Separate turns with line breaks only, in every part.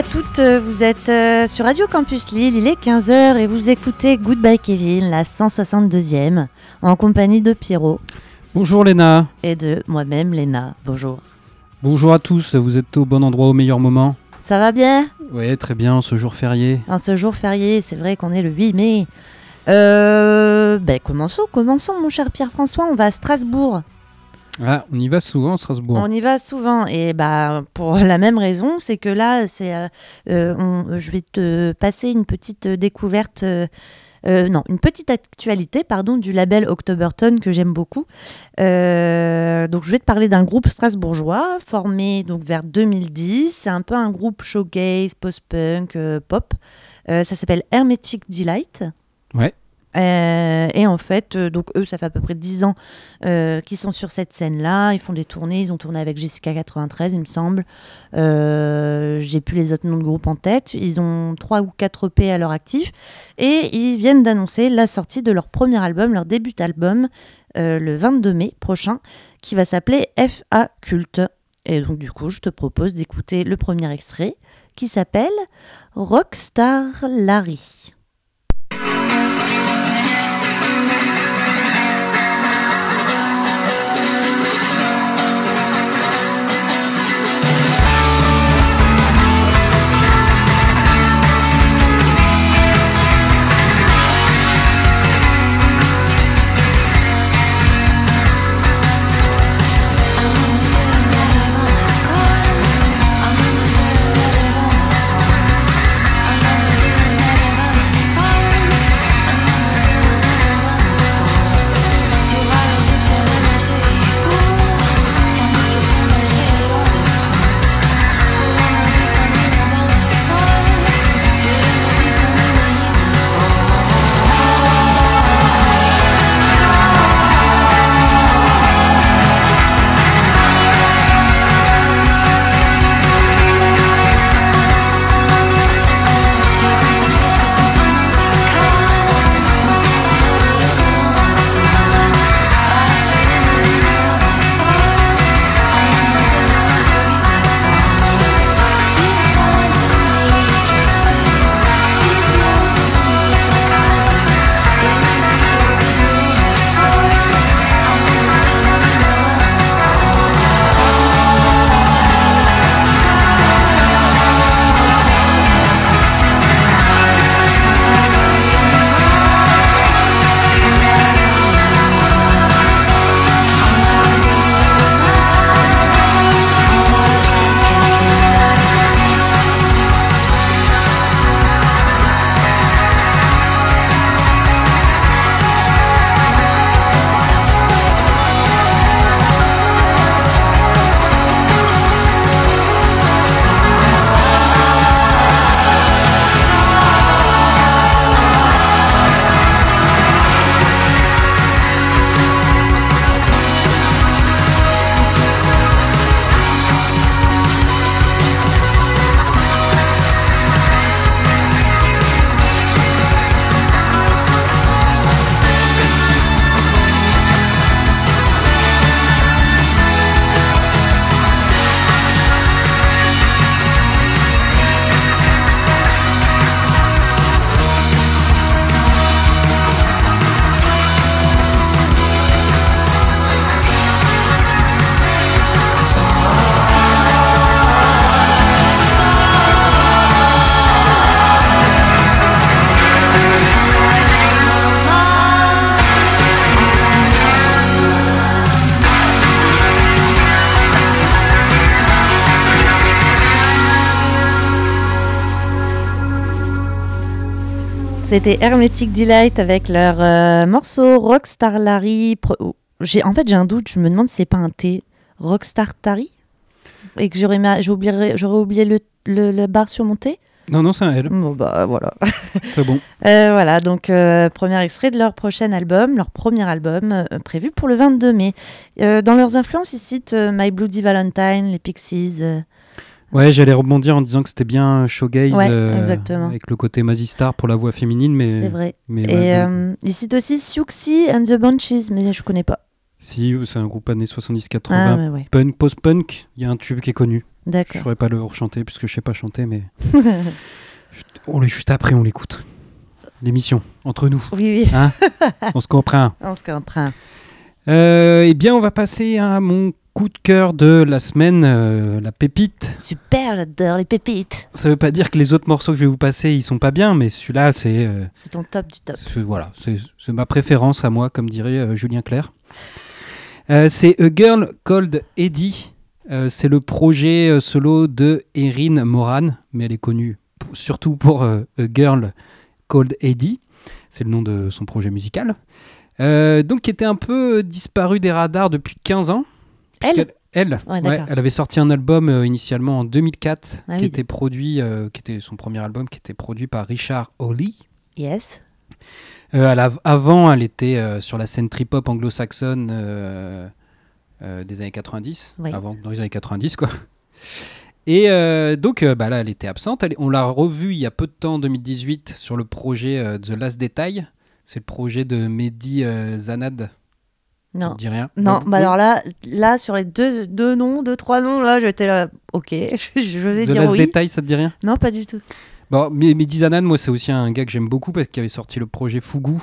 À toutes, vous êtes euh, sur Radio Campus Lille, il est 15h et vous écoutez Goodbye Kevin, la 162e, en compagnie de Pierrot.
Bonjour Léna.
Et de moi-même Léna, bonjour.
Bonjour à tous, vous êtes au bon endroit au meilleur moment?
Ça va bien?
Oui, très bien, ce jour férié?
En ce jour férié, c'est vrai qu'on est le 8 mai. Euh, ben commençons, commençons mon cher Pierre-François, on va à Strasbourg.
Ah, on y va souvent, Strasbourg.
On y va souvent et bah pour la même raison, c'est que là, c'est, euh, euh, je vais te passer une petite découverte. Euh, non, une petite actualité, pardon, du label Octoberton que j'aime beaucoup. donc, je vais te parler d'un groupe strasbourgeois formé donc vers 2010. C'est un peu un groupe showcase, post-punk, pop. ça s'appelle Hermetic Delight.
Ouais.
Euh, et en fait, euh, donc eux, ça fait à peu près 10 ans euh, qu'ils sont sur cette scène-là. Ils font des tournées. Ils ont tourné avec Jessica 93, il me semble. J'ai plus les autres noms de groupe en tête. Ils ont 3 ou 4 EP à leur actif. Et ils viennent d'annoncer la sortie de leur premier album, leur début album, le 22 mai prochain, qui va s'appeler FA Culte. Et donc, du coup, je te propose d'écouter le premier extrait qui s'appelle Rockstar Larry. C'était Hermetic Delight avec leur euh, morceau Rockstar Larry. J'ai, en fait, j'ai un doute, je me demande si c'est pas un T. Rockstar Tari? Et que j'aurais, j'aurais oublié le, le, bar sur mon T
Non, non, c'est un L.
Bon, bah voilà.
Très bon.
Euh, voilà, donc euh, premier extrait de leur prochain album, leur premier album prévu pour le 22 mai. dans leurs influences, ils citent My Bloody Valentine, les Pixies.
Ouais, j'allais rebondir en disant que c'était bien showgaze
euh,
avec le côté Mazistar pour la voix féminine, mais
c'est vrai. Mais et euh, il cite aussi Siouxsie and the Bunches, mais je connais pas.
Si, c'est un groupe années 70-80, ah, punk, post-punk. Il y a un tube qui est connu. Je
D'accord.
saurais pas le rechanter puisque je sais pas chanter, mais. Je- on est juste après, on l'écoute. L'émission, entre nous.
Oui, oui.
Hein on se comprend.
On se comprend.
Euh, eh bien, on va passer à mon coup de cœur de la semaine, euh, la pépite.
Super, j'adore les pépites.
Ça veut pas dire que les autres morceaux que je vais vous passer, ils sont pas bien, mais celui-là, c'est. euh,
C'est ton top du top.
voilà, c'est ma préférence à moi, comme dirait euh, Julien Clerc. C'est A Girl Called Eddie. C'est le projet solo de Erin Moran, mais elle est connue pour- surtout pour A Girl Called Eddie. C'est le nom de son projet musical. Euh, donc, qui était un peu disparu des radars depuis 15 ans.
Elle
Elle,
Ouais,
ouais,
d'accord.
elle avait sorti un album euh, initialement en 2004,
Ah
qui
oui.
était produit, euh, qui était son premier album, qui était produit par Richard Hawley.
Yes.
Euh, elle a- avant, elle était sur la scène trip-hop anglo-saxonne des années 90,
Oui.
avant, dans les années 90, quoi. Et donc, bah, là, elle était absente. Elle- on l'a revue il y a peu de temps, en 2018, sur le projet The Last Detail. C'est le projet de Mehdi Zanad.
Non.
dit rien
Non, bah
oui.
alors là, là sur les deux, deux noms, deux, trois noms, là, j'étais là, ok, je, je vais
The
dire
Last
oui.
Detail, ça te dit rien
Non, pas du tout.
Bon, mais Mehdi Zanad, moi, c'est aussi un gars que j'aime beaucoup parce qu'il avait sorti le projet Fugu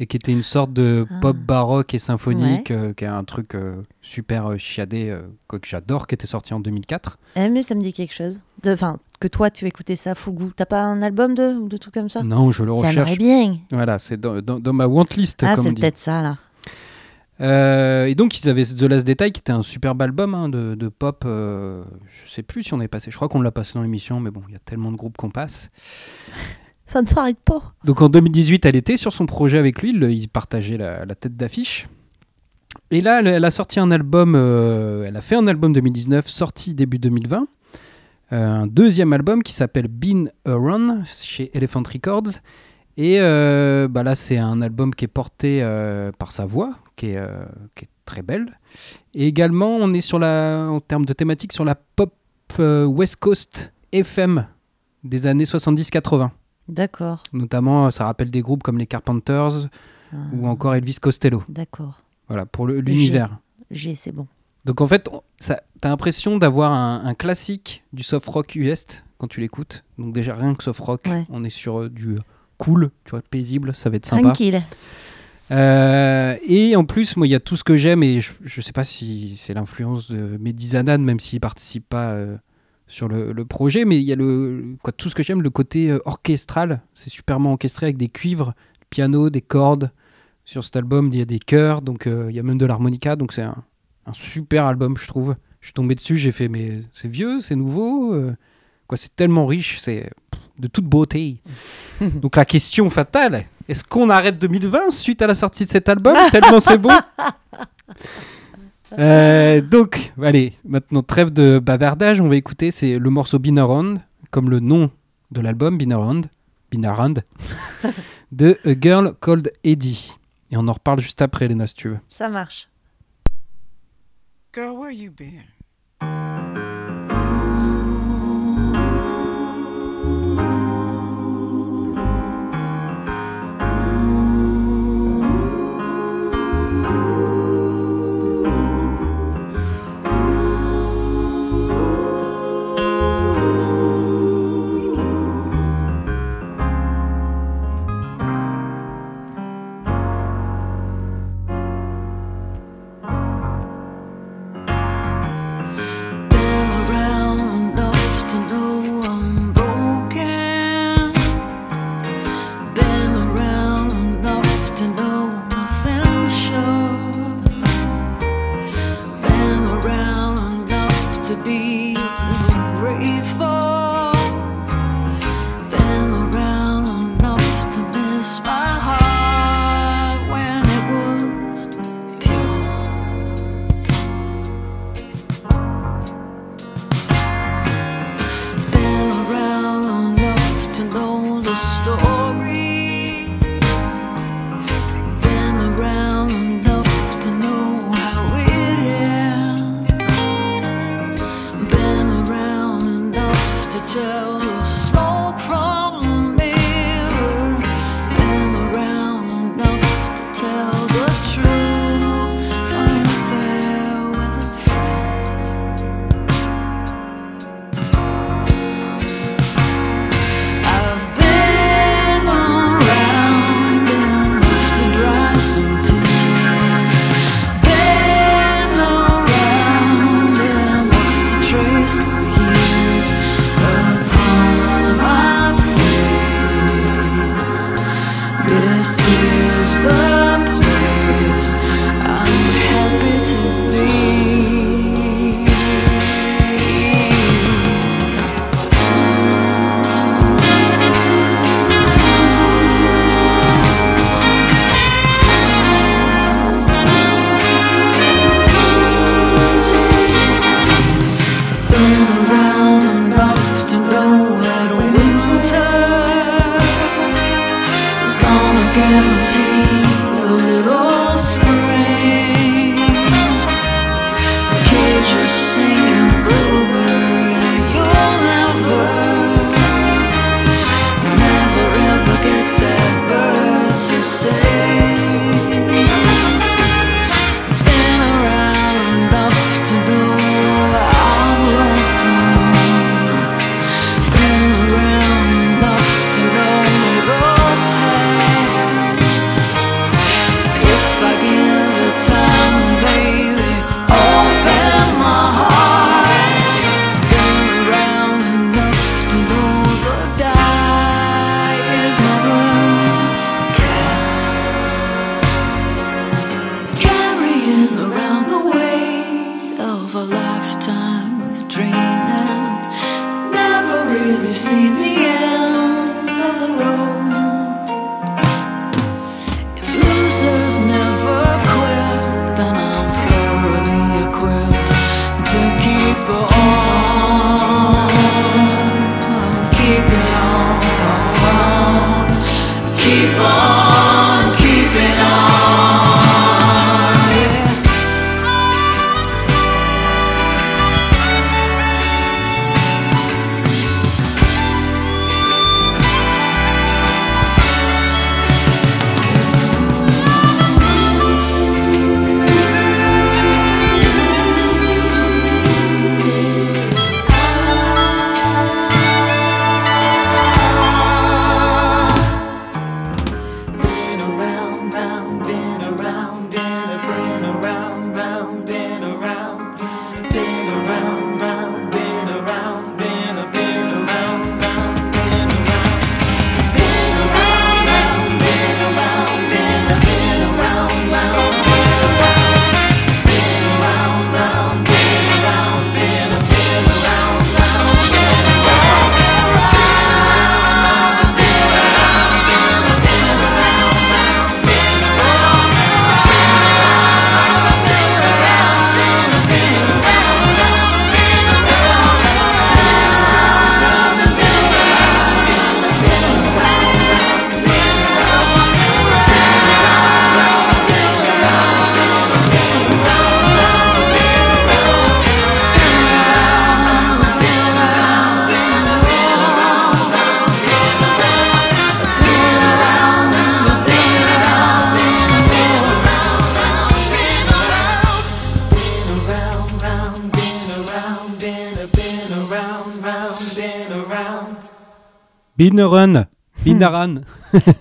et qui était une sorte de
Ah.
pop baroque et symphonique, euh, qui est un truc euh, super euh, chiadé, euh, quoi que j'adore, qui était sorti en 2004.
Eh, mais ça me dit quelque chose. Enfin, que toi, tu écoutais ça, Fougou. T'as pas un album de, de trucs comme ça?
Non, je le
J'aimerais
recherche.
bien.
Voilà, c'est dans, dans- dans ma wantlist,
Ah,
comme
c'est peut-être ça, là.
Euh, et donc, ils avaient The Last Detail, qui était un superbe album hein, de, de pop. euh, je sais plus si on est passé. Je crois qu'on l'a passé dans l'émission, mais bon, il y a tellement de groupes qu'on passe.
Ça ne s'arrête pas.
Donc en 2018, elle était sur son projet avec lui, le- ils partageaient la, la tête d'affiche. Et là, elle, elle a sorti un album, euh, elle a fait un album 2019, sorti début 2020. Euh, un deuxième album qui s'appelle Been a Run chez Elephant Records. Et bah là, c'est un album qui est porté par sa voix, qui est, euh, qui est très belle. Et également, on est sur la, en termes de thématique sur la pop euh, West Coast FM des années 70-80.
D'accord.
Notamment, ça rappelle des groupes comme les Carpenters
Ah,
ou encore Elvis Costello.
D'accord.
Voilà, pour l'univers.
J'ai, c'est bon.
Donc en fait, t'as l'impression d'avoir un, un classique du soft rock US quand tu l'écoutes. Donc déjà, rien que soft rock,
Ouais.
on est sur euh, du cool, tu vois, paisible, ça va être sympa.
Tranquille.
Euh, et en plus, moi, il y a tout ce que j'aime, et je, je sais pas si c'est l'influence de Mehdi Zanad, même s'il participe pas euh, sur le, projet, mais il y a le, quoi, tout ce que j'aime, le côté euh, orchestral. C'est superment orchestré avec des cuivres, piano, des cordes. Sur cet album, il y a des chœurs, donc il y a même de l'harmonica, donc c'est un, un super album, je trouve. Je suis tombé dessus, j'ai fait, mais c'est vieux, c'est nouveau, quoi, c'est tellement riche, c'est de toute beauté. donc la question fatale, est-ce qu'on arrête 2020 suite à la sortie de cet album? Tellement c'est beau. Euh, donc, allez, maintenant trêve de bavardage, on va écouter, c'est le morceau Been Around, comme le nom de l'album, Been Around, Been Around, de A Girl Called Eddie. Et on en reparle juste après, Léna, si tu veux.
Ça marche.
Girl, where you? Been?
Bin Run, Bin Run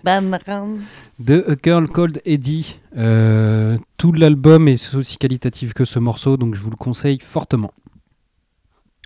Bam, ram.
de A Girl Called Eddie. Euh, tout l'album est aussi qualitatif que ce morceau, donc je vous le conseille fortement.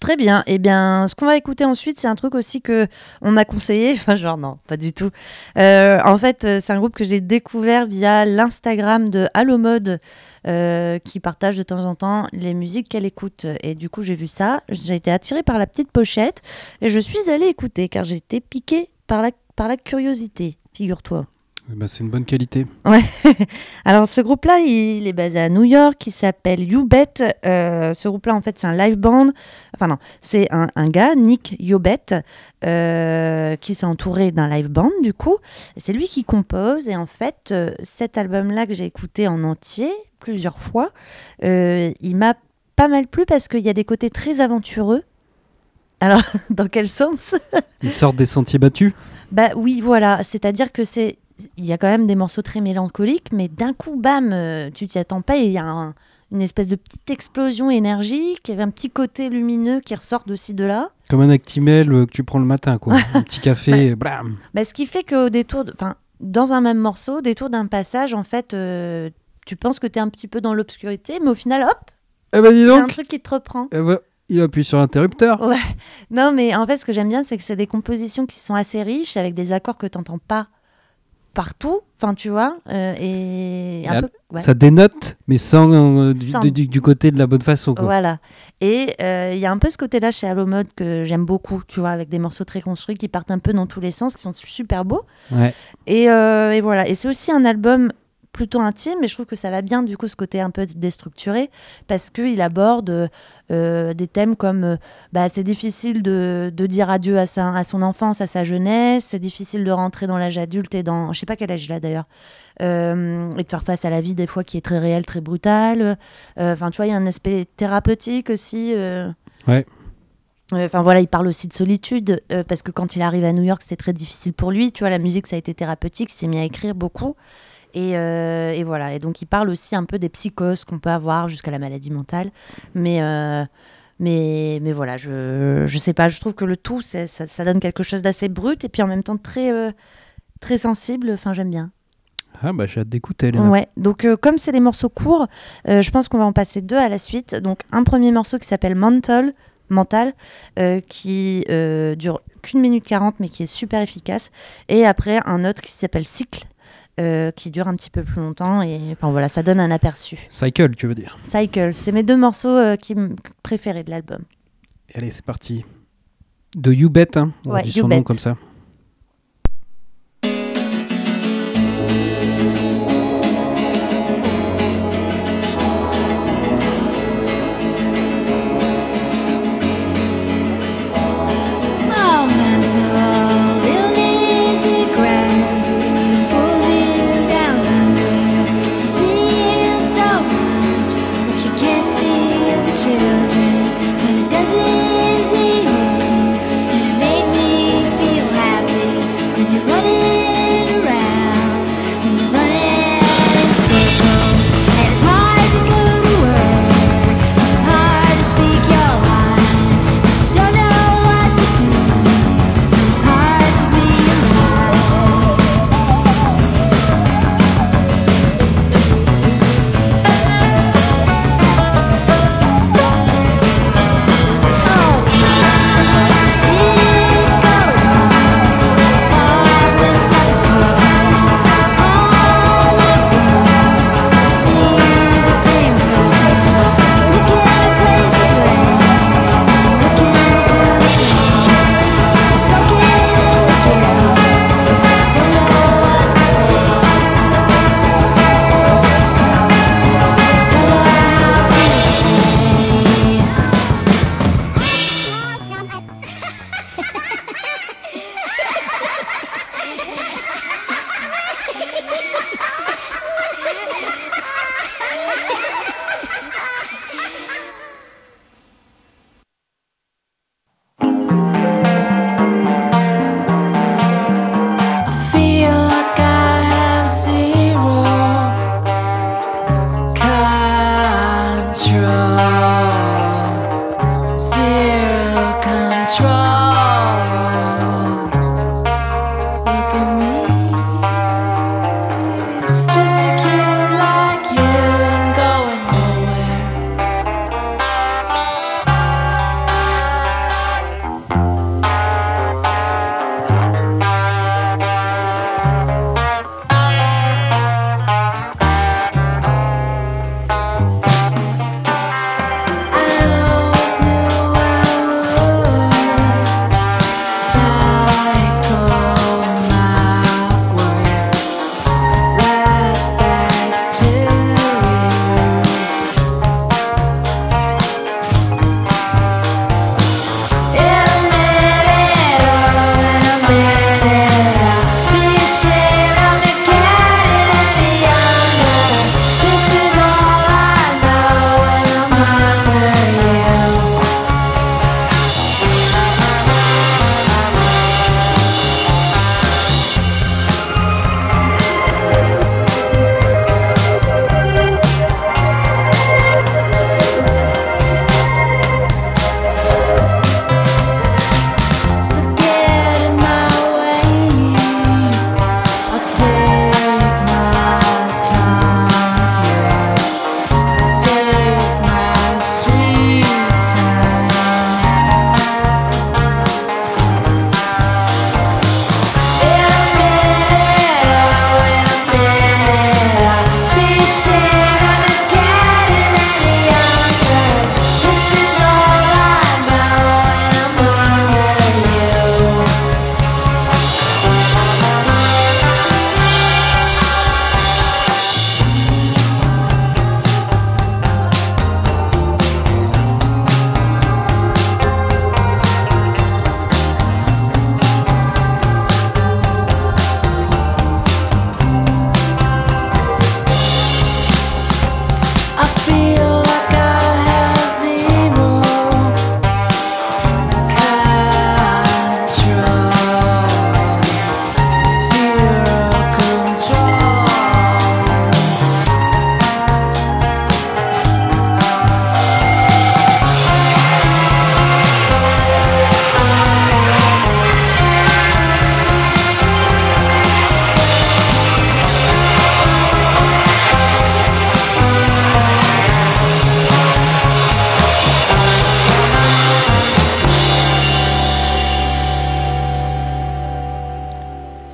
Très bien. Eh bien, ce qu'on va écouter ensuite, c'est un truc aussi que on m'a conseillé. Enfin, genre non, pas du tout. Euh, en fait, euh, c'est un groupe que j'ai découvert via l'Instagram de Allo Mode, euh, qui partage de temps en temps les musiques qu'elle écoute. Et du coup, j'ai vu ça. J'ai été attirée par la petite pochette et je suis allée écouter car été piquée par la par la curiosité. Figure-toi.
Eh ben, c'est une bonne qualité.
Ouais. Alors ce groupe-là, il est basé à New York, il s'appelle You Bet. Euh, ce groupe-là, en fait, c'est un live band. Enfin non, c'est un, un gars, Nick Yobet, euh, qui s'est entouré d'un live band du coup. C'est lui qui compose. Et en fait, euh, cet album-là que j'ai écouté en entier plusieurs fois, euh, il m'a pas mal plu parce qu'il y a des côtés très aventureux. Alors, dans quel sens?
Ils sortent des sentiers battus?
bah oui, voilà. C'est-à-dire que c'est, il y a quand même des morceaux très mélancoliques, mais d'un coup, bam, euh, tu t'y attends pas et il y a un- une espèce de petite explosion énergique, un petit côté lumineux qui ressort aussi de là.
Comme un Actimel euh, que tu prends le matin, quoi. un petit café, blam.
Bah, ce qui fait qu'au détour, de- enfin, dans un même morceau, au détour d'un passage, en fait, euh, tu penses que tu es un petit peu dans l'obscurité, mais au final, hop,
Eh ben dis
il y a un truc qui te reprend.
eh ben, il appuie sur l'interrupteur.
Ouais. Non, mais en fait, ce que j'aime bien, c'est que c'est des compositions qui sont assez riches, avec des accords que tu n'entends pas partout. Enfin, tu vois. euh, et un
Et
peu. ouais.
Ça dénote, mais sans, euh, du,
Sans.
du- du côté de la bonne façon. Quoi.
Voilà. Et euh, il y a un peu ce côté-là chez Allo Mode que j'aime beaucoup, tu vois, avec des morceaux très construits qui partent un peu dans tous les sens, qui sont super beaux.
Ouais.
Et, et voilà. Et c'est aussi un album plutôt intime, mais je trouve que ça va bien, du coup, ce côté un peu déstructuré, parce qu'il aborde euh, des thèmes comme euh, bah, c'est difficile de, de dire adieu à, sa, à son enfance, à sa jeunesse, c'est difficile de rentrer dans l'âge adulte et dans. Je sais pas quel âge il a d'ailleurs. euh, et de faire face à la vie des fois qui est très réelle, très brutale. Enfin, tu vois, il y a un aspect thérapeutique aussi.
Ouais.
Enfin voilà, il parle aussi de solitude euh, parce que quand il arrive à New York, c'était très difficile pour lui. Tu vois, la musique, ça a été thérapeutique. Il s'est mis à écrire beaucoup. Et, euh, et voilà. Et donc, il parle aussi un peu des psychoses qu'on peut avoir jusqu'à la maladie mentale. Mais, euh, mais, mais voilà, je, je sais pas. Je trouve que le tout, ça, ça donne quelque chose d'assez brut et puis en même temps très, euh, très sensible. Enfin, j'aime bien.
Ah bah j'ai hâte d'écouter.
Ouais, donc euh, comme c'est des morceaux courts, euh, je pense qu'on va en passer deux à la suite. Donc un premier morceau qui s'appelle Mental, Mental euh, qui dure qu'une minute 40 mais qui est super efficace. Et après un autre qui s'appelle Cycle. Euh, qui dure un petit peu plus longtemps et enfin voilà ça donne un aperçu.
Cycle, tu veux dire?
Cycle, c'est mes deux morceaux euh, qui préférés de l'album.
Allez, c'est parti.
De You Bet, hein, on
Ouais,
dit son nom comme ça.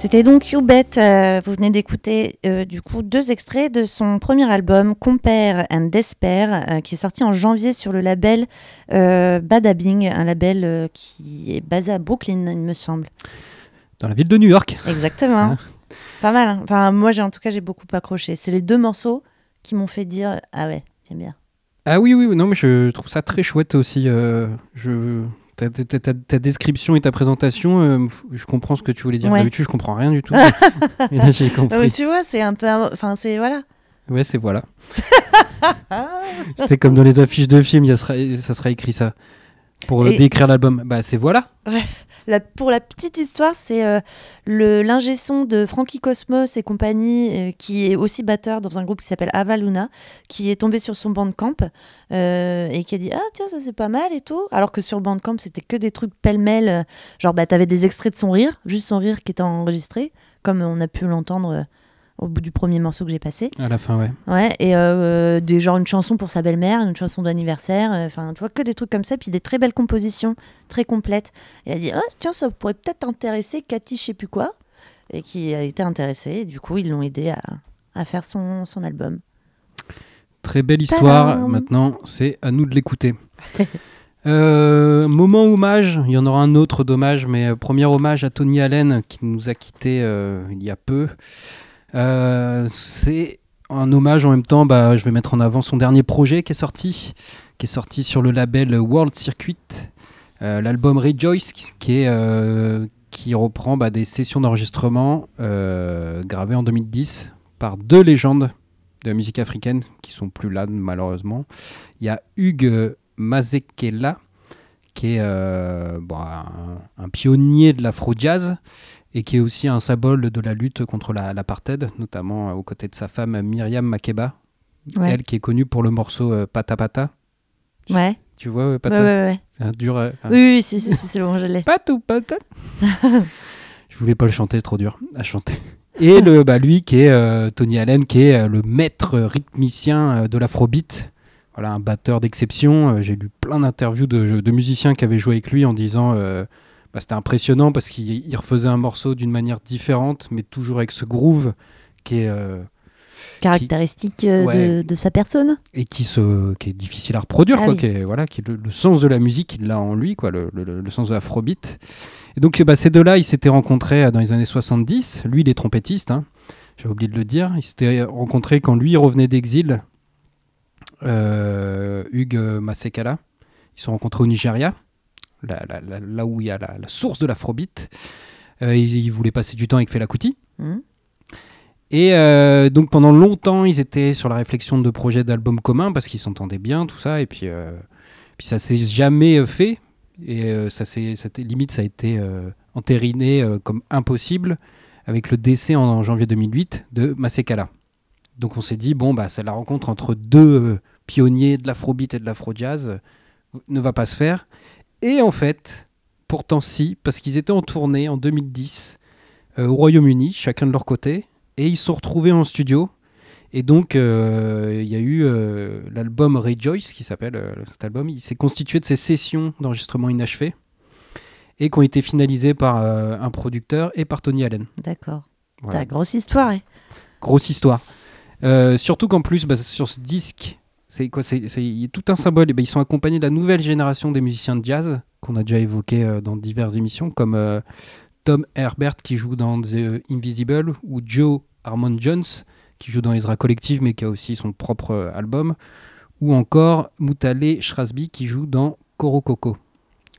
C'était donc You Bet. euh, vous venez d'écouter euh, du coup deux extraits de son premier album Compare and Despair, euh, qui est sorti en janvier sur le label Badabing, un label qui est basé à Brooklyn, il me semble.
Dans la ville de New York.
Exactement.
Ah.
Pas mal. hein. Enfin, moi, j'ai en tout cas, j'ai beaucoup accroché. C'est les deux morceaux qui m'ont fait dire ah ouais, j'aime bien.
Ah oui, oui, non, mais je trouve ça très chouette aussi. je... ta, ta- ta- ta- ta description et ta présentation, euh, je comprends ce que tu voulais dire.
Ouais.
D'habitude, je comprends rien du tout. et là, j'ai compris.
tu vois, c'est un peu, enfin, c'est voilà.
Ouais, c'est voilà. c'est comme dans les affiches de films, il y a sera- ça sera écrit ça. Pour euh,
Et-
décrire l'album. Bah, c'est voilà.
La- pour la petite histoire, c'est euh, le l'ingé son de Frankie Cosmos et compagnie, euh, qui est aussi batteur dans un groupe qui s'appelle Avaluna, qui est tombé sur son bandcamp euh, et qui a dit ah tiens ça c'est pas mal et tout. Alors que sur le bandcamp c'était que des trucs pêle-mêle, genre bah t'avais des extraits de son rire, juste son rire qui était enregistré, comme on a pu l'entendre au bout du premier morceau que j'ai passé.
À la fin, ouais.
Ouais, et euh, des, genre une chanson pour sa belle-mère, une chanson d'anniversaire, euh, enfin, tu vois, que des trucs comme ça, puis des très belles compositions, très complètes. Et elle a dit, oh, tiens, ça pourrait peut-être intéresser Cathy, je sais plus quoi, et qui a été intéressée, et du coup, ils l'ont aidé à, à faire son, son album.
Très belle histoire. Maintenant, c'est à nous de l'écouter. Euh, moment hommage, il y en aura un autre d'hommage, mais euh, premier hommage à Tony Allen qui nous a quittés euh, il y a peu. Euh, c'est un hommage en même temps, bah, je vais mettre en avant son dernier projet qui est sorti, qui est sorti sur le label World Circuit, euh, l'album Rejoice, qui, euh, reprend bah, des sessions d'enregistrement gravées en 2010 par deux légendes de la musique africaine qui sont plus là malheureusement. Il y a Hugues Mazekela qui est bon, un, un pionnier de l'afro-jazz et qui est aussi un symbole de la lutte contre la- l'apartheid, notamment euh, aux côtés de sa femme Myriam Makeba,
Ouais.
elle qui est connue pour le morceau euh, Pata Pata.
Ouais,
Tu vois, euh, Pata
ouais, ouais.
C'est un dur. un-
Oui, oui, si, si, si, c'est bon, je l'ai.
Patou pata. Je voulais pas le chanter, trop dur à chanter. Et le, bah, lui qui est euh, Tony Allen, qui est euh, le maître rythmicien de l'afrobeat. Voilà, un batteur d'exception. J'ai lu plein d'interviews de, de musiciens qui avaient joué avec lui en disant bah, c'était impressionnant parce qu'il il refaisait un morceau d'une manière différente, mais toujours avec ce groove qui est, euh,
Caractéristique euh,
Ouais.
de, de sa personne.
et qui, se, qui est difficile à reproduire,
Ah
quoi,
oui.
qui est, voilà, qui est le, le sens de la musique, il l'a en lui, quoi, le, le- le sens de l'afrobeat. Et donc, bah, ces deux-là, ils s'étaient rencontrés euh, dans les années 70. Lui, il est trompettiste, hein, j'ai oublié de le dire. Ils s'étaient rencontrés quand lui revenait d'exil, euh, Hugues Masekala. Ils se sont rencontrés au Nigeria, là, là- où il y a la, la source de l'afrobeat. Euh, ils, ils voulaient passer du temps avec Fela Kuti.
Mhm.
Et euh, donc pendant longtemps, ils étaient sur la réflexion de projets d'albums communs parce qu'ils s'entendaient bien, tout ça. Et puis, euh, puis ça s'est jamais euh, fait. Et ça s'est, limite, ça a été entériné comme impossible avec le décès en, en janvier 2008 de Masekala. Donc on s'est dit, bon, bah, c'est la rencontre entre deux pionniers de l'afrobeat et de l'afro-jazz ne va pas se faire. Et en fait, pourtant si, parce qu'ils étaient en tournée en 2010 euh, au Royaume-Uni, chacun de leur côté, et ils se sont retrouvés en studio. Et donc, euh, il y a eu euh, l'album Rejoice, qui s'appelle cet album. Il s'est constitué de ces sessions d'enregistrement inachevées et qui ont été finalisées par un producteur et par Tony Allen.
D'accord.
Voilà.
T'as grosse histoire. hein.
Grosse histoire. Surtout qu'en plus, bah, sur ce disque, c'est quoi c'est, tout un symbole. Et ben, ils sont accompagnés de la nouvelle génération des musiciens de jazz qu'on a déjà évoqué euh, dans diverses émissions, comme euh, Tom Herbert qui joue dans The Invisible ou Joe Harmon Jones qui joue dans Ezra Collective mais qui a aussi son propre euh, album, ou encore Moutale Shrasby qui joue dans Koro Coco.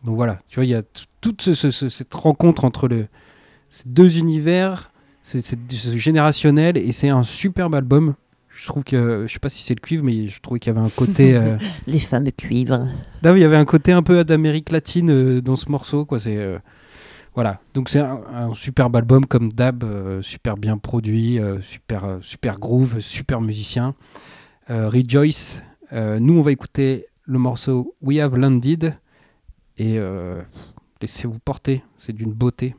Donc voilà, tu vois, il y a toute ce- ce- ce- cette rencontre entre le, ces deux univers, c'est générationnel et c'est un superbe album. Je trouve que, je sais pas si c'est le cuivre, mais je trouvais qu'il y avait un côté, euh,
Les fameux cuivres.
non, mais il y avait un côté un peu d'Amérique latine euh, dans ce morceau, quoi. C'est euh, voilà. Donc c'est un, un superbe album comme d'hab, super bien produit, super super groove, super musicien. Rejoice. Nous, on va écouter le morceau We Have Landed et laissez-vous porter. C'est d'une beauté.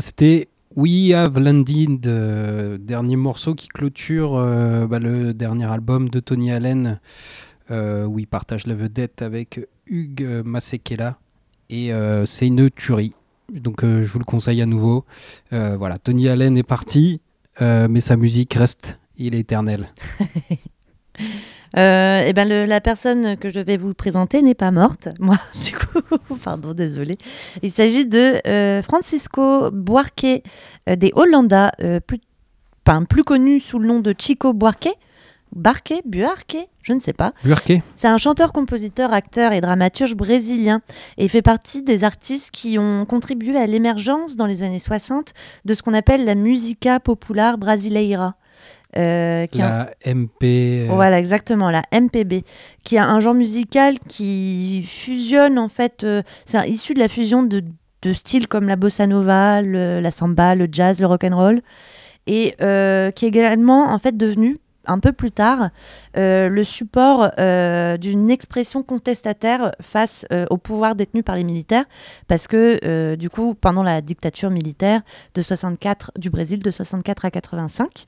C'était We Have Landed, euh, dernier morceau qui clôture euh, bah, le dernier album de Tony Allen, euh, où il partage la vedette avec Hugues Masekela. Et c'est une tuerie. Donc je vous le conseille à nouveau. Voilà, Tony Allen est parti, mais sa musique reste, il est éternel.
Euh, eh ben le- la personne que je vais vous présenter n'est pas morte, moi, du coup, pardon, désolé. Il s'agit de euh, Francisco Buarque euh, des Hollanda, euh, plus, enfin, plus connu sous le nom de Chico Buarque. Barque, Buarque, je ne sais pas.
Burke
C'est un chanteur, compositeur, acteur et dramaturge brésilien et il fait partie des artistes qui ont contribué à l'émergence dans les années 60 de ce qu'on appelle la musica popular brasileira. Euh, qui est un-
la MP. euh,
voilà, exactement, la MPB, qui a un genre musical qui fusionne en fait, euh, c'est issu de la fusion de, de styles comme la bossa nova, le- la samba, le jazz, le rock and roll, et euh, qui est également en fait devenu un peu plus tard le support d'une expression contestataire face au pouvoir détenu par les militaires, parce que du coup, pendant la dictature militaire de 64 du Brésil de 64 à 85.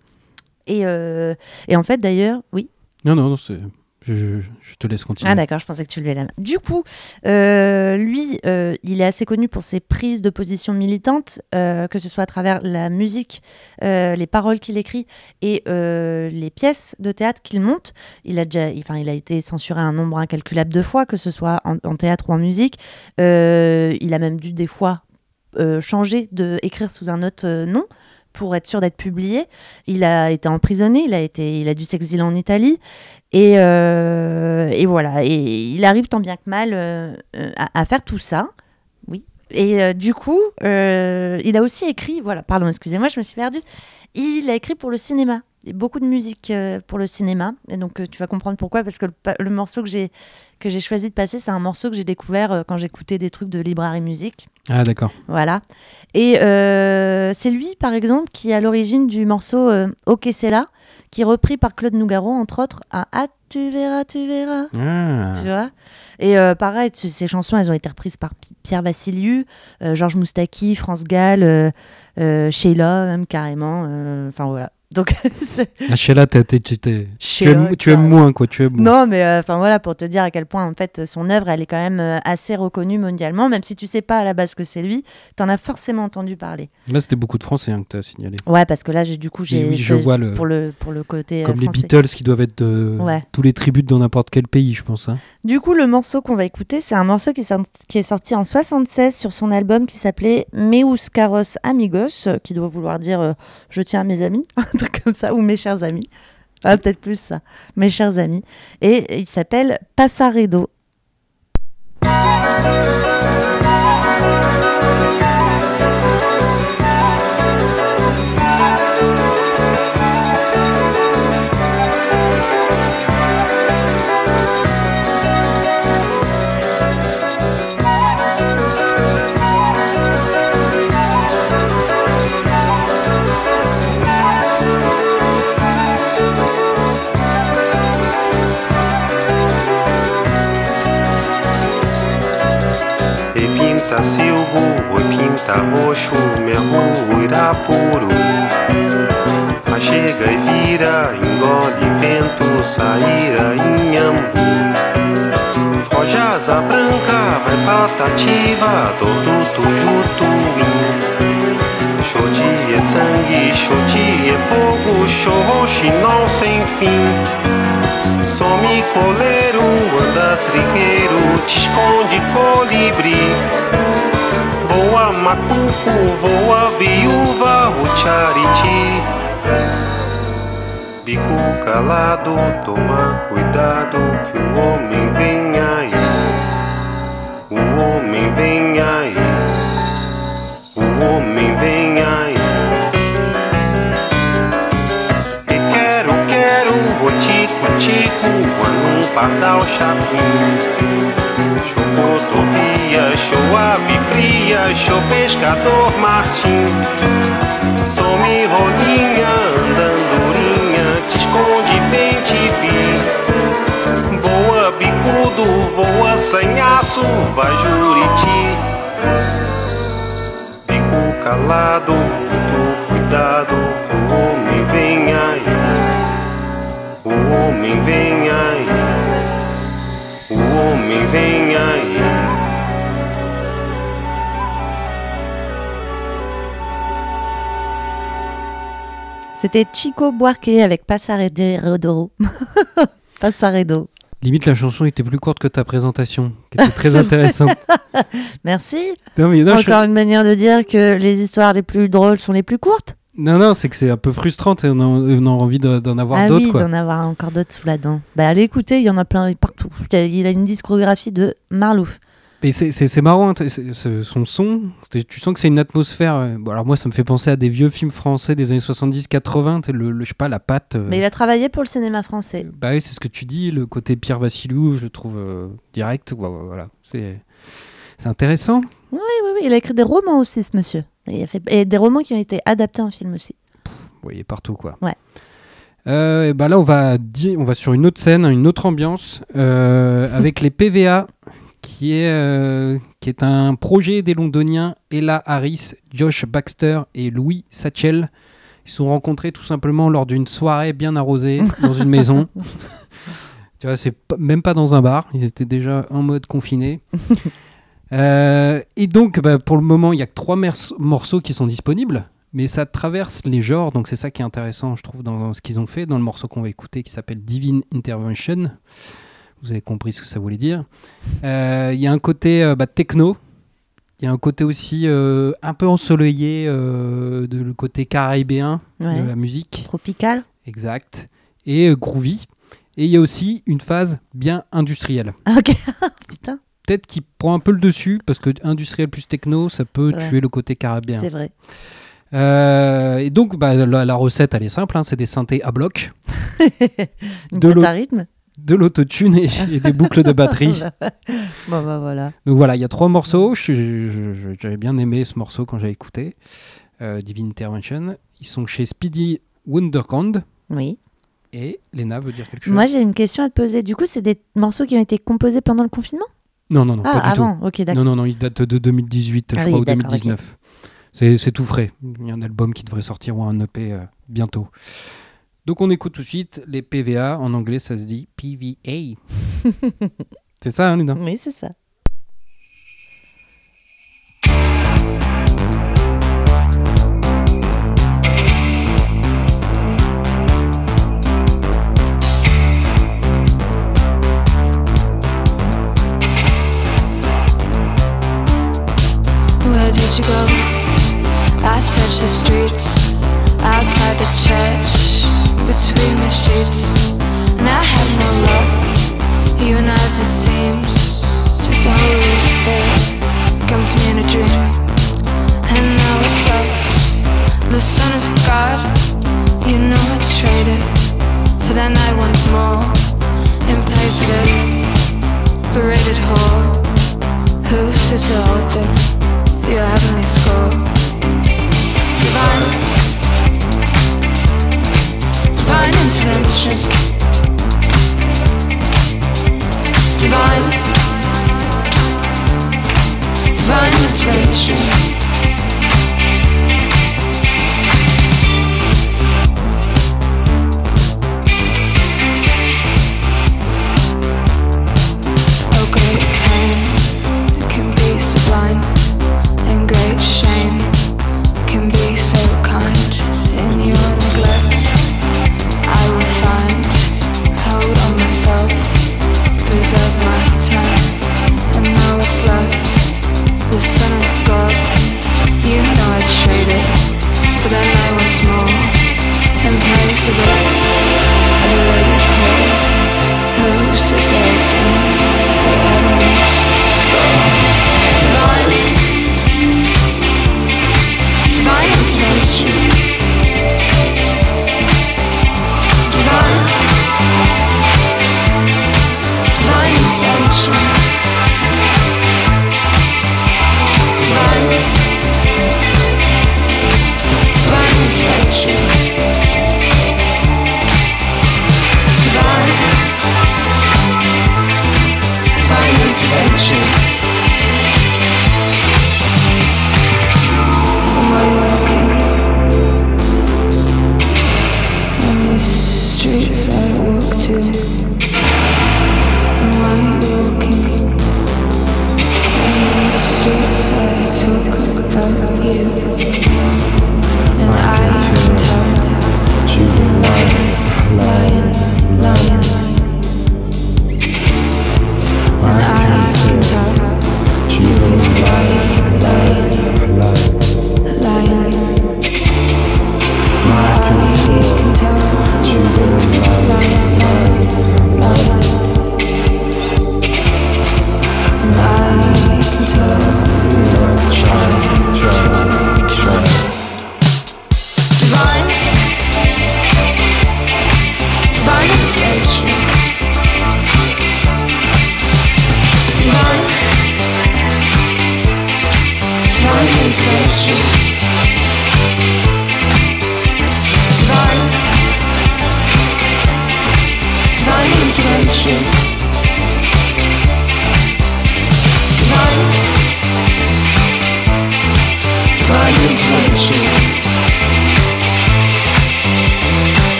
Et, euh, et en fait, d'ailleurs, oui.
Non, non, non, c'est- je, je- je te laisse continuer.
Ah d'accord, je pensais que tu levais la main. Du coup, euh, lui, euh, il est assez connu pour ses prises de position militantes, euh, que ce soit à travers la musique, les paroles qu'il écrit et les pièces de théâtre qu'il monte. Il a déjà, enfin, il a été censuré un nombre incalculable de fois, que ce soit en, en théâtre ou en musique. Il a même dû des fois changer de écrire sous un autre nom pour être sûr d'être publié. Il a été emprisonné, il a, été, il a dû s'exiler en Italie. Et, euh, voilà, et il arrive tant bien que mal euh, euh, à, faire tout ça. Oui. Et du coup, il a aussi écrit, voilà, pardon, excusez-moi, je me suis perdue. Il a écrit pour le cinéma, beaucoup de musique euh, pour le cinéma. Et donc, euh, tu vas comprendre pourquoi, parce que le, morceau que j'ai que j'ai choisi de passer, c'est un morceau que j'ai découvert euh, quand j'écoutais des trucs de librairie musique.
Ah, d'accord.
Voilà. Et euh, c'est lui, par exemple, qui est à l'origine du morceau euh, Ok, c'est là, qui est repris par Claude Nougaro, entre autres, à Ah, tu verras, tu verras.
Ah.
Tu vois? Et euh, pareil, ces chansons, elles ont été reprises par Pi- Pierre Vassiliou, Georges Moustaki, France Gall, Sheila, même carrément. Enfin voilà. Donc,
Ah, Sheila, t'es- t'es- tu,
Sheila,
aimes, tu aimes moins, quoi. Tu aimes
non, mais euh, enfin voilà, pour te dire à quel point en fait son œuvre, elle est quand même euh, assez reconnue mondialement, même si tu sais pas à la base que c'est lui, t'en as forcément entendu parler.
Là, c'était beaucoup de Français hein, que t'as signalé.
Ouais, parce que là, du coup, j'ai
oui, je vois le.
pour le pour le côté euh,
Comme les. Beatles qui doivent être
Ouais.
tous les tribus dans n'importe quel pays, je pense. hein.
Du coup, le morceau qu'on va écouter, c'est un morceau qui, est sorti- qui est sorti en 76 sur son album qui s'appelait Meus Caros Amigos, euh, qui doit vouloir dire euh, Je tiens à mes amis, comme ça, ou mes chers amis. Ah, peut-être plus ça, mes chers amis. Et il s'appelle Passaredo.
Pinta roxo, merro irapuru. Faz chega e vira, engole vento, saíra inhambu. Foge asa branca, vai patativa, torto jutuim. Xoti é sangue, xoti é fogo, xorroxinol sem fim. Some coleiro, anda trigueiro, te esconde colibri. Voa macuco, voa viúva, o chariti. Bico calado, toma cuidado que o homem vem aí. O homem vem aí. O homem vem aí. E quero, quero, o tico, tico, num pardal chapim. Chocotovia, show ave fria, show pescador Martim. Some rolinha, andandurinha, te esconde bem te vi. Voa bicudo, voa sanhaço, vai juriti. Bico calado, muito cuidado, o homem vem aí. O homem vem aí. O homem vem aí.
C'était Chico Buarque avec Passaredo. Passaredo.
Limite, la chanson était plus courte que ta présentation, qui était très intéressante.
Merci.
Non, mais non, je-
Encore une manière de dire que les histoires les plus drôles sont les plus courtes.
Non, non, c'est que c'est un peu frustrant. et On a, on a envie de- d'en avoir
ah
d'autres.
oui, d'en avoir encore d'autres sous la dent. Bah allez écouter, il y en a plein partout. Il a une discographie de Marlouf.
Mais c'est- marrant, hein, son son, tu sens que c'est une atmosphère. euh, Bon, alors moi, ça me fait penser à des vieux films français des années 70-80, tu sais, le, le- je sais pas, la patte. euh,
Mais il a travaillé pour le cinéma français.
Bah oui, c'est ce que tu dis, le côté Pierre Vassilou, je trouve euh, direct. voilà, c'est c'est intéressant.
Oui, oui, oui, il a écrit des romans aussi, ce monsieur. Et, il a fait... et des romans qui ont été adaptés en film aussi.
Vous voyez partout quoi.
Ouais.
Euh, et bah là, on va, on va sur une autre scène, une autre ambiance, euh, avec les PVA, qui est, euh, qui est un projet des Londoniens Ella Harris, Josh Baxter et Louis Satchel. Ils se sont rencontrés tout simplement lors d'une soirée bien arrosée dans une maison. Tu vois, c'est même pas dans un bar, ils étaient déjà en mode confiné. Euh, et donc, bah, pour le moment, il y a que trois morceaux qui sont disponibles, mais ça traverse les genres, donc c'est ça qui est intéressant, je trouve, dans ce qu'ils ont fait, dans le morceau qu'on va écouter qui s'appelle Divine Intervention. Vous avez compris ce que ça voulait dire. Euh, Il y a un côté euh, bah, techno, il y a un côté aussi un peu ensoleillé, de le côté caribéen
Ouais.
de la musique.
Tropical.
Exact. Et groovy. Et il y a aussi une phase bien industrielle.
Ah, ok. Putain,
Peut-être qu'il prend un peu le dessus, parce que industriel plus techno, ça peut
Ouais.
tuer le côté caribéen.
c'est vrai.
Euh, et donc, bah, la, la recette, elle est simple, hein, c'est des synthés à bloc, De l'eau-
à rythme.
de l'autotune et, et des boucles de batterie.
bon, bah voilà.
Donc voilà, il y a trois morceaux. J'avais bien aimé ce morceau quand j'avais écouté. Euh, Divine Intervention. Ils sont chez Speedy Wonderground.
Oui.
Et Lena veut dire quelque chose?
Moi, j'ai une question à te poser. Du coup, c'est des morceaux qui ont été composés pendant le confinement?
Non, non, non,
Ah,
pas du tout.
avant. Ok, d'accord.
Non, non, non, il date de 2018, je
Ah
crois,
oui,
ou
d'accord,
2019. C'est C'est tout frais. Il y a un album qui devrait sortir ou un EP euh, bientôt. Donc on écoute tout de suite les PVA. En anglais, ça se dit PVA. C'est ça, hein, Lina?
Oui, c'est ça.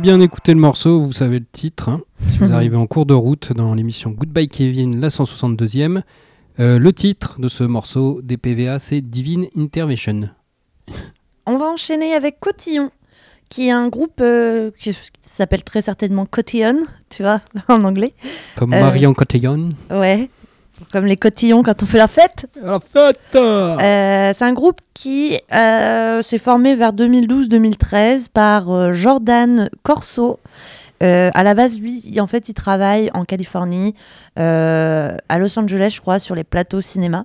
Bien écouté le morceau, vous savez le titre. hein. Si vous arrivez en cours de route dans l'émission Goodbye Kevin, la 162e, euh, le titre de ce morceau des PVA, c'est Divine Intervention.
On va enchaîner avec Cotillon, qui est un groupe euh, qui, s'appelle très certainement Cotillon, tu vois, en anglais.
Comme
Euh,
Marion Cotillon.
Ouais, comme les cotillons quand on fait la fête.
La fête
Euh, c'est un groupe qui euh, s'est formé vers 2012-2013 par euh, Jordan Corso. À la base, lui, en fait, il travaille en Californie, à Los Angeles, je crois, sur les plateaux cinéma.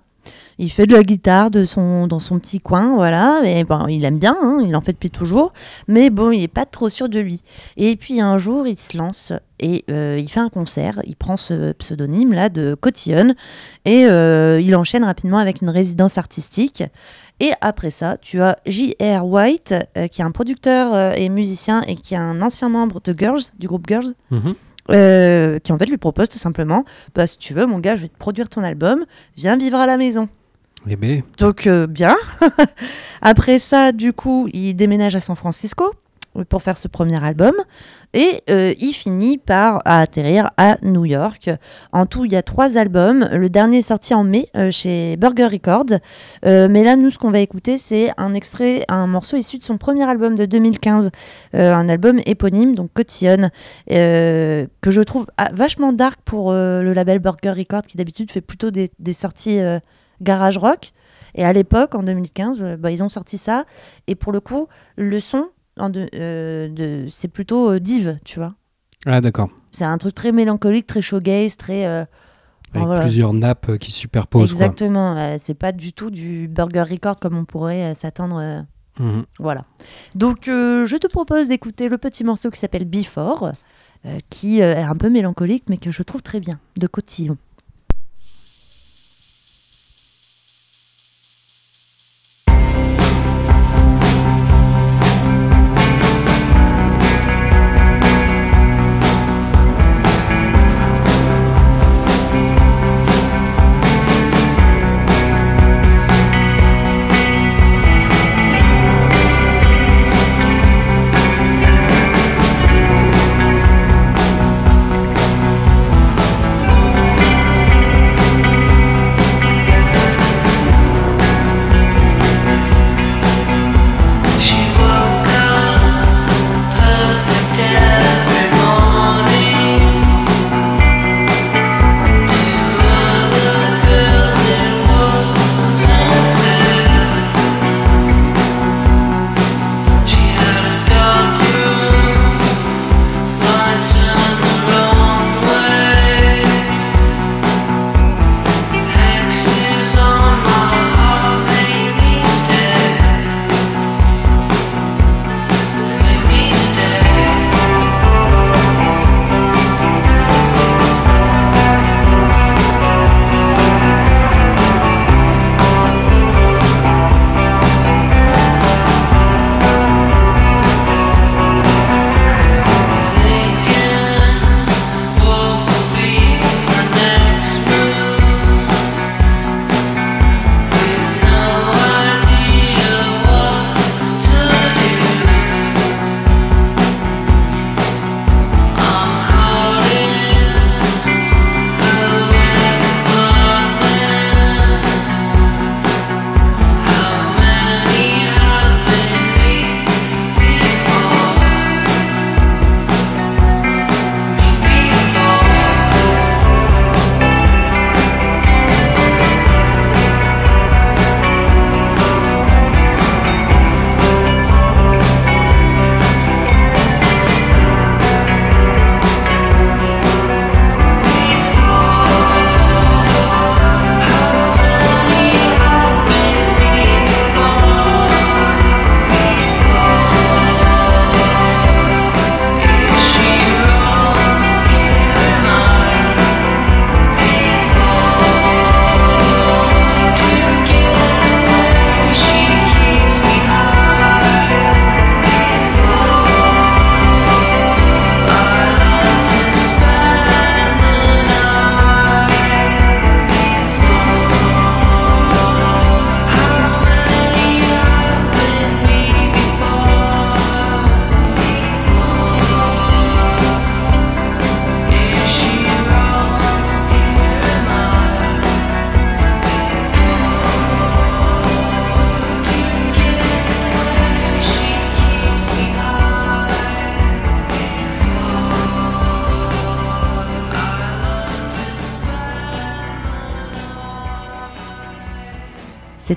Il fait de la guitare de son, dans son petit coin, voilà. Et bon, il aime bien, hein, il en fait depuis toujours. Mais bon, il n'est pas trop sûr de lui. Et puis un jour, il se lance et euh, il fait un concert. Il prend ce pseudonyme là de Cotillon et euh, il enchaîne rapidement avec une résidence artistique. Et après ça, tu as J.R. White, euh, qui est un producteur et musicien et qui est un ancien membre de Girls, du groupe Girls,
Mhm.
euh, qui en fait lui propose tout simplement bah, si tu veux, mon gars, je vais te produire ton album, viens vivre à la maison.
Eh ben,
Donc, euh, bien. Après ça, du coup, il déménage à San Francisco pour faire ce premier album. Et euh, il finit par atterrir à New York. En tout, il y a trois albums. Le dernier est sorti en mai euh, chez Burger Records. Mais là, nous, ce qu'on va écouter, c'est un extrait, un morceau issu de son premier album de 2015. euh, un album éponyme, donc Cotillon, que je trouve ah, vachement dark pour le label Burger Records, qui d'habitude fait plutôt des, sorties garage rock. Et à l'époque, en 2015, euh, bah, ils ont sorti ça. Et pour le coup, le son, euh, de- c'est plutôt euh, dive, tu vois.
ah d'accord.
C'est un truc très mélancolique, très showgaze, très. euh,
Avec
voilà.
plusieurs nappes qui se superposent.
Exactement. c'est pas du tout du Burger Record comme on pourrait s'attendre.
Mhm.
voilà. Donc, je te propose d'écouter le petit morceau qui s'appelle Before, qui est un peu mélancolique, mais que je trouve très bien, de Cotillon.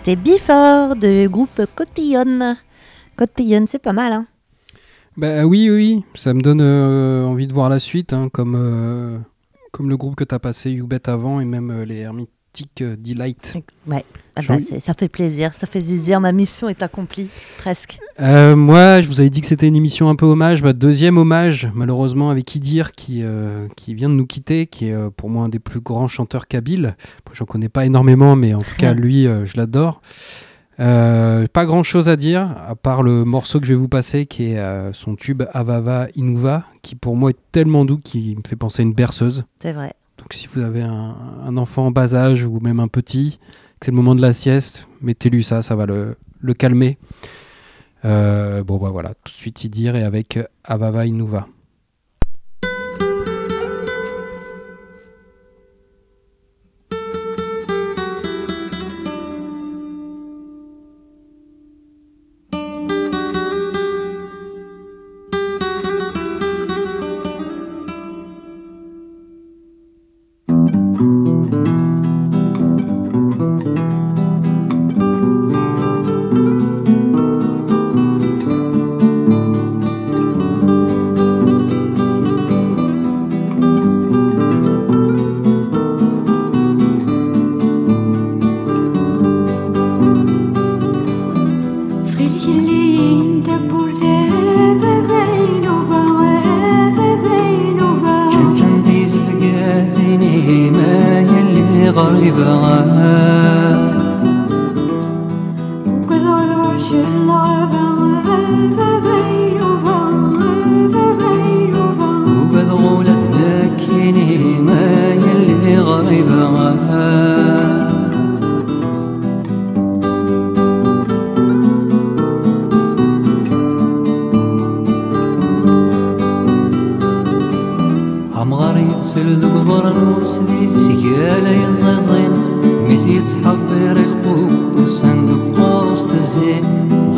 C'était Before de groupe Cotillon. Cotillon, c'est pas mal, hein.
Bah oui, oui, oui, ça me donne euh, envie de voir la suite, hein, comme, euh, comme le groupe que tu as passé, Youbet, avant, et même euh, les Hermitiques euh, Delight.
Ouais, ah bah, ça fait plaisir, ça fait zizir, ma mission est accomplie, presque.
Euh, moi, je vous avais dit que c'était une émission un peu hommage. Bah, deuxième hommage, malheureusement, avec Idir, qui, euh, qui vient de nous quitter, qui est euh, pour moi un des plus grands chanteurs kabyles. J'en connais pas énormément, mais en tout cas, lui, je l'adore. Pas grand chose à dire, à part le morceau que je vais vous passer, qui est son tube Avava Inuva, qui pour moi est tellement doux qu'il me fait penser à une berceuse.
C'est vrai.
Donc si vous avez un, enfant en bas âge ou même un petit, que c'est le moment de la sieste, mettez-lui ça, ça va le, le calmer. Euh, bon bah voilà, tout de suite y dire et avec Avava Inuva.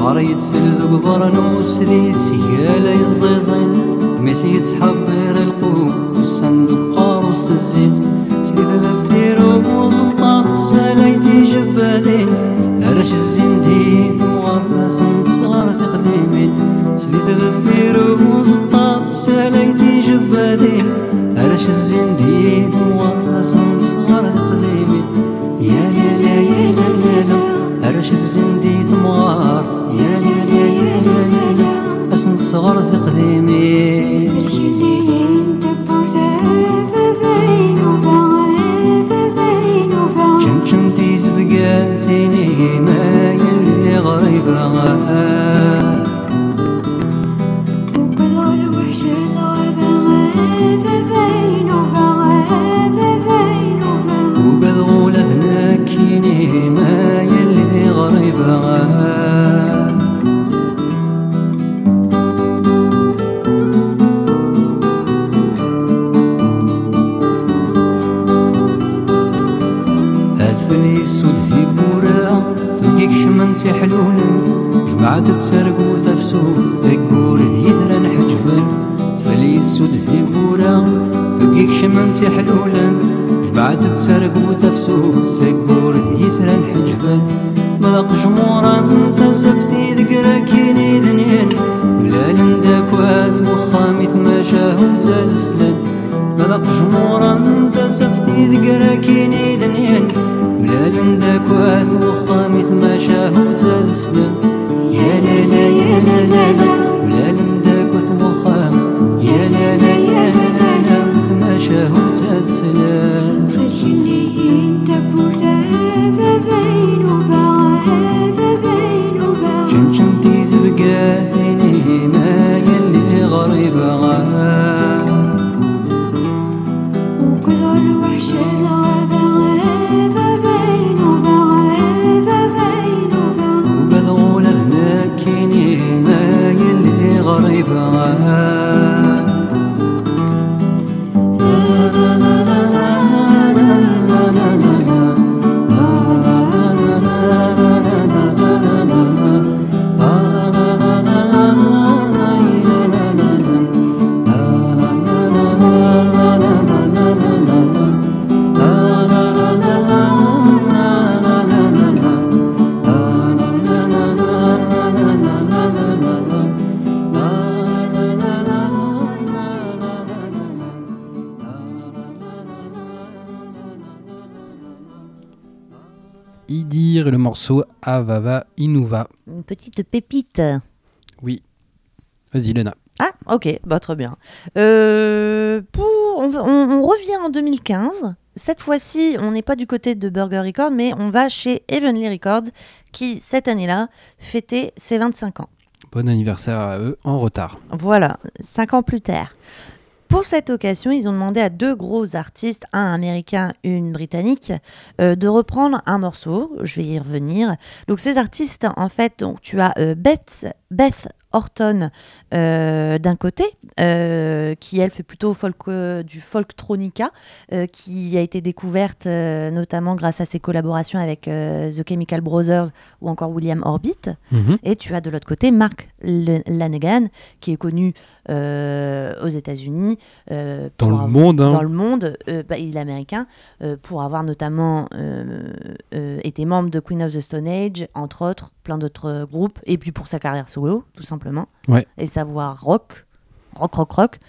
مريت سلذ قبر نوس ذي سيالة يزيزين. ميسي يتحبر القوس صندوق
قاروس تزين سلذ ذا Avava Inuva.
Une petite pépite.
Oui. Vas-y, Lena.
Ah, ok, bah, très bien. Euh, pour, on, va- on- on revient en 2015. Cette fois-ci, on n'est pas du côté de Burger Records, mais on va chez Heavenly Records, qui, cette année-là, fêtait ses 25 ans.
Bon anniversaire à eux en retard.
Voilà, cinq ans plus tard. Pour cette occasion, ils ont demandé à deux gros artistes, un américain, une britannique, euh, de reprendre un morceau. Je vais y revenir. Donc ces artistes, en fait, donc tu as euh, Beth, Beth Horton euh, d'un côté, euh, qui elle fait plutôt folk, euh, du folktronica, qui a été découverte notamment grâce à ses collaborations avec The Chemical Brothers ou encore William Orbit.
Mhm.
Et tu as de l'autre côté Mark Lanegan, qui est connu aux États-Unis. euh,
Dans le monde, hein.
Dans le monde, bah, il est américain, pour avoir notamment été membre de Queen of the Stone Age, entre autres, plein d'autres groupes, et puis pour sa carrière solo, tout simplement.
Ouais.
Et sa voix rock, rock, rock, rock.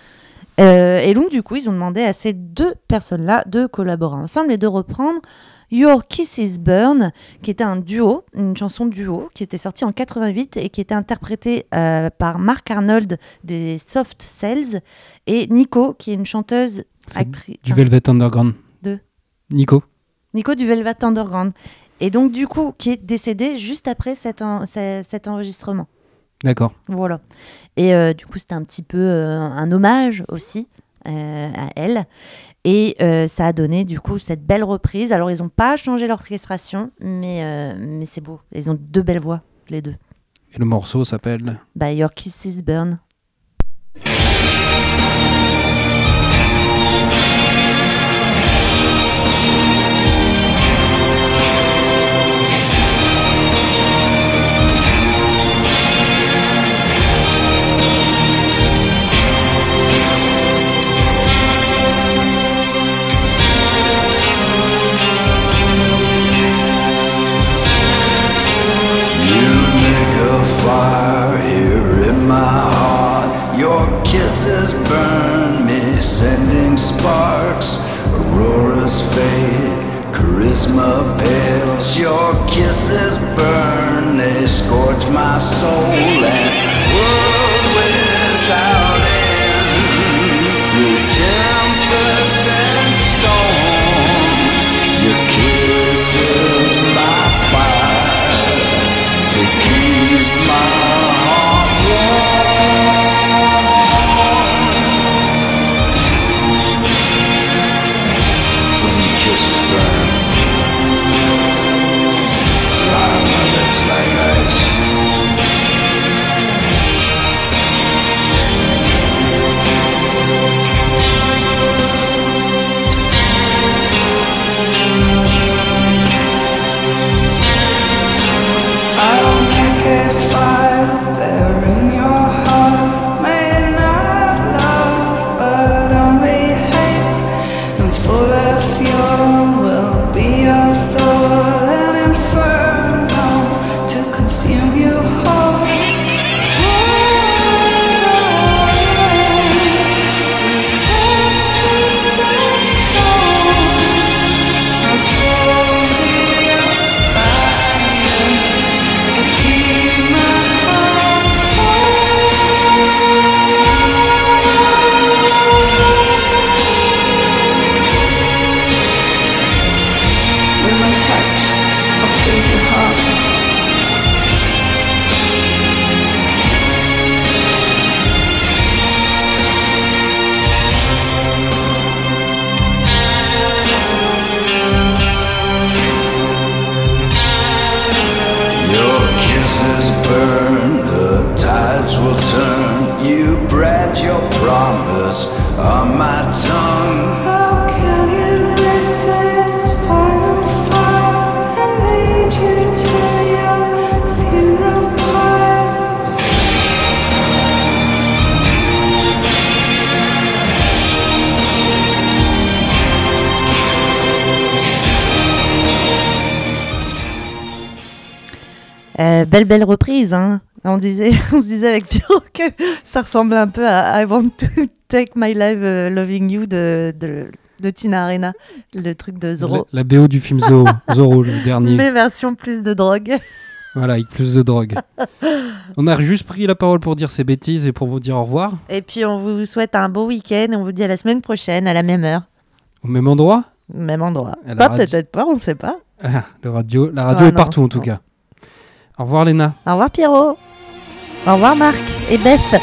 Euh, et donc, du coup, ils ont demandé à ces deux personnes-là de collaborer ensemble et de reprendre Your Kisses Burn, qui était un duo, une chanson duo, qui était sortie en 88 et qui était interprétée euh, par Mark Arnold des Soft Cells et Nico, qui est une chanteuse actrice.
Du Velvet Underground.
De
Nico.
Nico du Velvet Underground. Et donc, du coup, qui est décédé juste après cet, en- cet enregistrement.
D'accord.
Voilà. Et euh, du coup, c'était un petit peu euh, un hommage aussi euh, à elle. Et ça a donné du coup cette belle reprise. Alors, ils n'ont pas changé l'orchestration, mais, mais c'est beau. Ils ont deux belles voix, les deux.
Et le morceau s'appelle
Bah, Your Kisses Burn.
My heart. Your kisses burn me, sending sparks. Auroras fade, charisma pales. Your kisses burn, they scorch my soul and world without
belle, belle reprise. Hein. On, disait, on se disait avec Pierrot que ça ressemble un peu à I Want to Take My Life euh, Loving You de, de de Tina Arena, le truc de Zorro.
la BO du film Zorro, Zorro le dernier.
Mais version plus de drogue.
Voilà, avec plus de drogue. On a juste pris la parole pour dire ces bêtises et pour vous dire au revoir.
Et puis on vous souhaite un beau week-end. On vous dit à la semaine prochaine à la même heure,
Au même endroit?
même endroit. Pas
radio.
peut-être pas, on ne sait pas.
Ah, le radio, la radio
Ah,
est
non,
partout en tout
non.
cas. Au revoir Léna.
Au revoir Pierrot. Au revoir Marc et Beth.